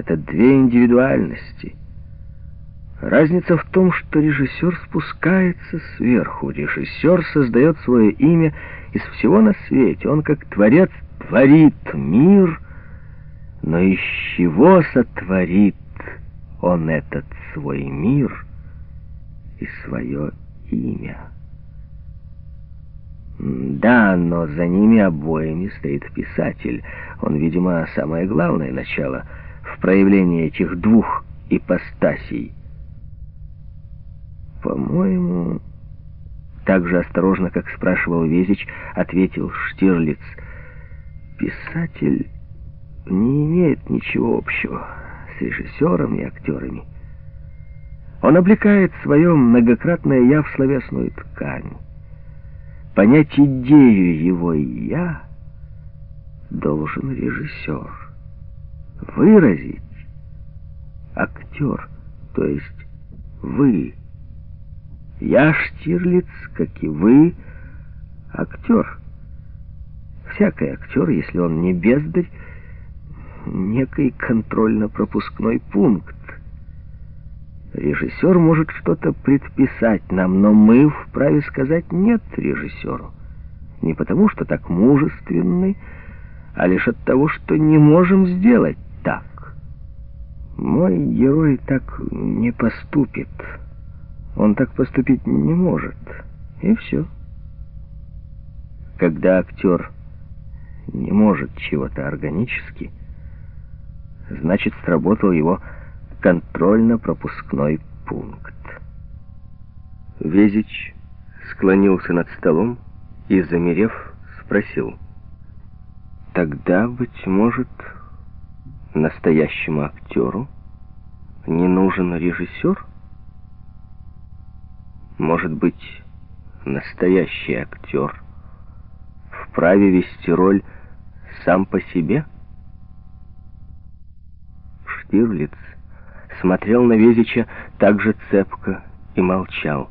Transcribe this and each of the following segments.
Это две индивидуальности. Разница в том, что режиссер спускается сверху. Режиссер создает свое имя из всего на свете. Он, как творец, творит мир, но из чего сотворит он этот свой мир и свое имя? Да, но за ними обоими стоит писатель. Он, видимо, самое главное начало в проявлении этих двух ипостасей. По-моему, так же осторожно, как спрашивал Везич, ответил Штирлиц. Писатель не имеет ничего общего с режиссером и актерами. Он облекает свое многократное «я» в словесную ткань. Понять идею его «я» должен режиссер. Выразить актер, то есть вы. Я Штирлиц, как и вы, актер. Всякий актер, если он не бездарь, некий контрольно-пропускной пункт. Режиссер может что-то предписать нам, но мы вправе сказать «нет» режиссеру. Не потому, что так мужественны, а лишь от того, что не можем сделать. Мой герой так не поступит. Он так поступить не может. И все. Когда актер не может чего-то органически, значит, сработал его контрольно-пропускной пункт. Везич склонился над столом и, замерев, спросил. Тогда, быть может, настоящему актеру не нужен режиссер? Может быть, настоящий актер вправе вести роль сам по себе? Штирлиц смотрел на Везича так же цепко и молчал,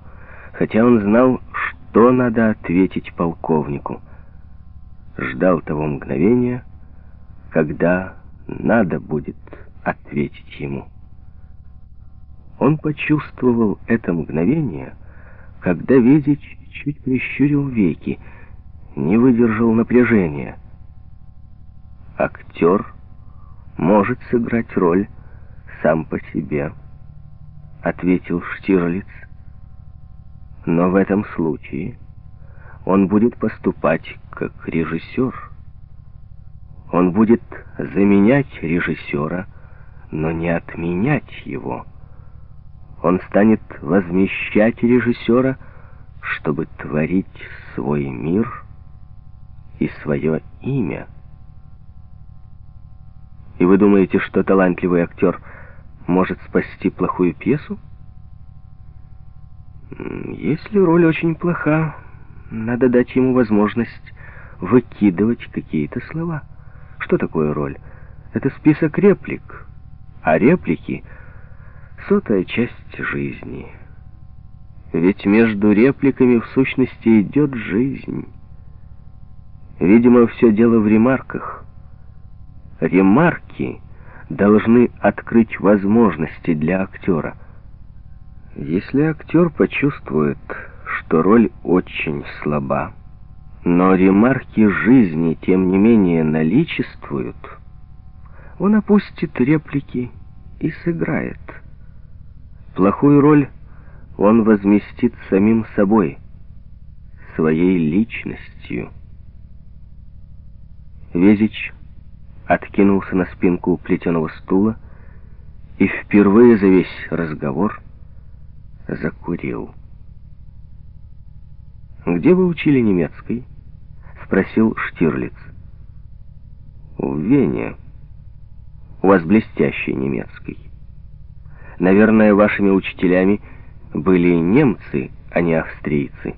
хотя он знал, что надо ответить полковнику. Ждал того мгновения, когда надо будет ответить ему. Он почувствовал это мгновение, когда Везич чуть прищурил веки, не выдержал напряжения. Актер может сыграть роль сам по себе, ответил Штирлиц. Но в этом случае он будет поступать как режиссер. Он будет заменять режиссера, но не отменять его. Он станет возмещать режиссера, чтобы творить свой мир и свое имя. И вы думаете, что талантливый актер может спасти плохую пьесу? Если роль очень плоха, надо дать ему возможность выкидывать какие-то слова. Что такое роль? Это список реплик. А реплики — сотая часть жизни. Ведь между репликами в сущности идет жизнь. Видимо, все дело в ремарках. Ремарки должны открыть возможности для актера. Если актер почувствует, что роль очень слаба, но ремарки жизни, тем не менее, наличествуют, он опустит реплики и сыграет. Плохую роль он возместит самим собой, своей личностью. Везич откинулся на спинку плетеного стула и впервые за весь разговор закурил. «Где вы учили немецкий?» — спросил Штирлиц. «В Вене. У вас блестящий немецкий. Наверное, вашими учителями были немцы, а не австрийцы.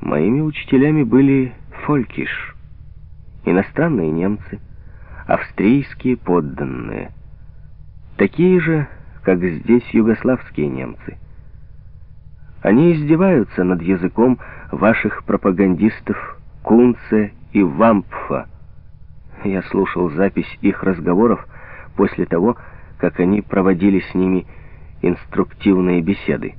Моими учителями были фолькиш, иностранные немцы, австрийские подданные, такие же, как здесь югославские немцы. Они издеваются над языком ваших пропагандистов Кунце и Вампфа. Я слушал запись их разговоров, после того, как они проводили с ними инструктивные беседы.